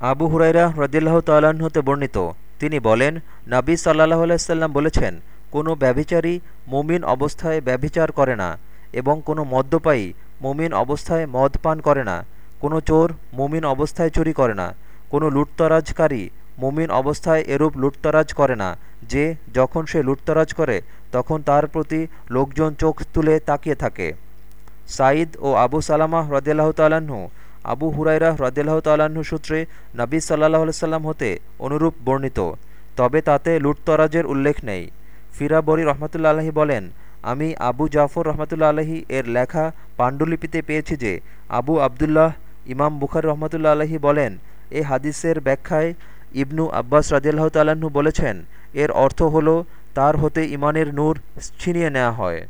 আবু হুরাইরা রদিল্লাহ তাল্লাহ্ন হতে বর্ণিত। তিনি বলেন, নাবী সাল্লাহ আলাইসাল্লাম বলেছেন, কোনো ব্যভিচারী মুমিন অবস্থায় ব্যভিচার করে না এবং কোনো মদ্যপায়ী মুমিন অবস্থায় মদ পান করে না, কোনো চোর মুমিন অবস্থায় চুরি করে না, কোনো লুটতরাজকারী মুমিন অবস্থায় এরূপ লুটতরাজ করে না যে যখন সে লুটতরাজ করে, তখন তার প্রতি লোকজন চোখ তুলে তাকিয়ে থাকে। সাঈদ ও আবু সালামাহ রদিয়াল্লাহ তাল্লাহ্ন আবু হুরাইরা হ্রদিল্লাহ তাল্লাহ্ন সূত্রে নবী সাল্লাহ সাল্লাম হতে অনুরূপ বর্ণিত। তবে তাতে লুটতরাজের উল্লেখ নেই। ফিরা ফিরাবরি রহমতুল্লা আলহী বলেন, আমি আবু জাফর রহমতুল্লা আলহী এর লেখা পাণ্ডুলিপিতে পেয়েছি যে, আবু আবদুল্লাহ ইমাম বুখার রহমতুল্লা আলহী বলেন, এ হাদিসের ব্যাখ্যায় ইবনু আব্বাস রাজিয়াল্লাহ তাল্লাহ্ন বলেছেন, এর অর্থ হল, তার হতে ইমানের নূর ছিনিয়ে নেওয়া হয়।